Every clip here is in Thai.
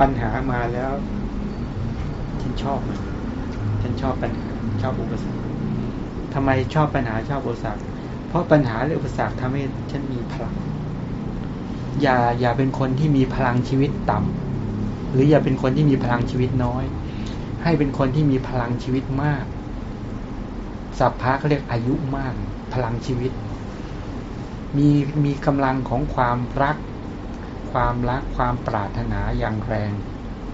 ปัญหามาแล้ว ฉันชอบมัน ฉันชอบปัญหาชอบอุปสรรคทำไมชอบปัญหาชอบอุปสรรค เพราะปัญหาหรืออุปสรรคทำให้ฉันมีพลัง อย่าอย่าเป็นคนที่มีพลังชีวิตต่ำหรืออย่าเป็นคนที่มีพลังชีวิตน้อย ให้เป็นคนที่มีพลังชีวิตมากสัพพะเขาเรียกอายุมาก พลังชีวิต มีมีกำลังของความรัก ความรักความปรารถนาอย่างแรง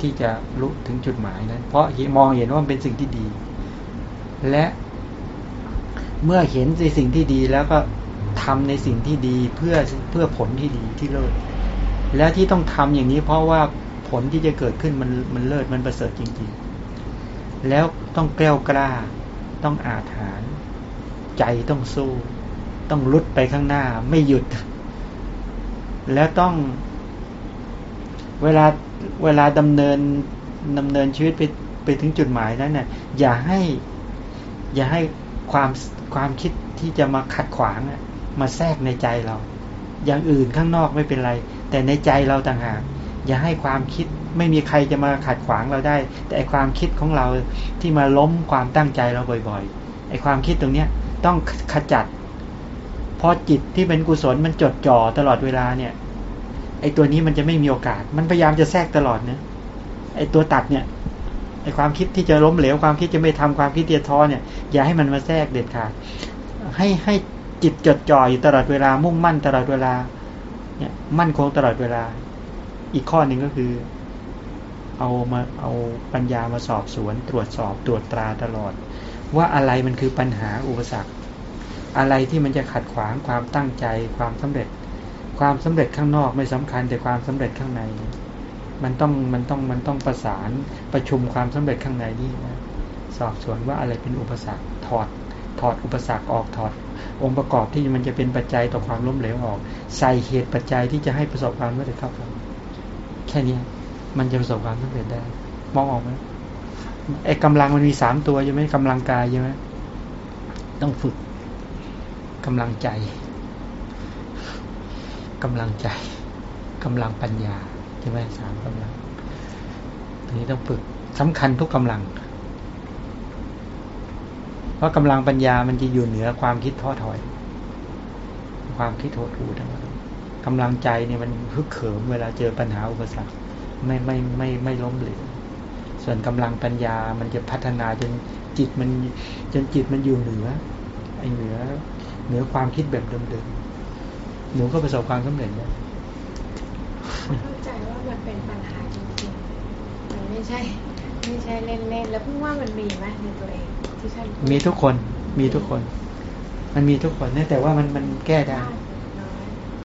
ที่จะลุถึงจุดหมายนั้น เพราะมองเห็นว่ามันเป็นสิ่งที่ดี และเมื่อเห็นในสิ่งที่ดีแล้วก็ทำในสิ่งที่ดีเพื่อเพื่อผลที่ดีที่เลิศและที่ต้องทำอย่างนี้เพราะว่าผลที่จะเกิดขึ้นมันมันเลิศมันประเสริฐจริงๆ แล้วต้องแกล้วกล้า ต้องอาถรรพ์ใจต้องสู้ ต้องลุดไปข้างหน้าไม่หยุด แล้วต้อง เวลาเวลาดำเนินดำเนินชีวิตไปไปถึงจุดหมายนั้นเนี่ยอย่าให้ อย่าให้ความความคิดที่จะมาขัดขวางมาแทรกในใจเรา อย่างอื่นข้างนอกไม่เป็นไร แต่ในใจเราต่างหากอย่าให้ความคิดไม่มีใครจะมาขัดขวางเราได้ แต่ความคิดของเราที่มาล้มความตั้งใจเราบ่อยๆไอ้ความคิดตรงเนี้ยต้องขจัดพอจิตที่เป็นกุศลมันจดจ่อตลอดเวลาเนี่ย ไอ้ตัวนี้มันจะไม่มีโอกาส มันพยายามจะแทรกตลอดเนะไอ้ตัวตัดเนี่ยไอ้ความคิดที่จะล้มเหลวความคิดจะไม่ทำความคิดเตียท้อเนี่ย อย่าให้มันมาแทรกเด็ดขาดให้ให้จิตจดจ่ออยู่ตลอดเวลามุ่งมั่นตลอดเวลา เนี่ย มั่นคงตลอดเวลา อีกข้อหนึ่งก็คือ เอามาเอาปัญญามาสอบสวน ตรวจสอบตรวจตราตลอด ว่าอะไรมันคือปัญหาอุปสรรค อะไรที่มันจะขัดขวางความตั้งใจความสำเร็จ ความสำเร็จข้างนอกไม่สำคัญแต่ความสำเร็จข้างใน มันต้องมันต้องมันต้องประสานประชุมความสำเร็จข้างในนี่นะสอบสวนว่าอะไรเป็นอุปสรรคถอดถอดอุปสรรคออกถอด องค์ประกอบที่มันจะเป็นปัจจัยต่อความล้มเหลวออก ใส่เหตุปัจจัยที่จะให้ประสบความสำเร็จเข้าไปแค่นี้มันจะประสบความสำเร็จได้ มองออกไหมไอ้กำลังมันมีสามตัวใช่ไหมกำลังกายใช่ไหมต้องฝึกกำลังใจ กำลังใจกำลังปัญญาใช่ไหมสามกำลังอันนี้ต้องฝึกสำคัญทุกกำลัง เพราะกำลังปัญญามันจะอยู่เหนือความคิดท้อถอย ความคิดโหดหูทั้งหมดกำลังใจเนี่ยมันฮึกเขิมเวลาเจอปัญหาอุปสรรคไม่ไม่ไม่ไม่ล้มเหลวส่วนกำลังปัญญามันจะพัฒนาจนจิตมันจนจิตมันอยู่เหนือไอเหนือเหนือความคิดแบบเดิมๆ หนูก็ประสบความสำเร็จเนี่ยเข้าใจว่ามันเป็นปัญหาจริงๆมันไม่ใช่ไม่ใช่เล่นๆแล้วเพิ่งว่ามันมีไหมในตัวเองที่ใช่มีทุกคนมีทุกคน มันมีทุกคนเนี่ยแต่ว่ามันมันแก้ได้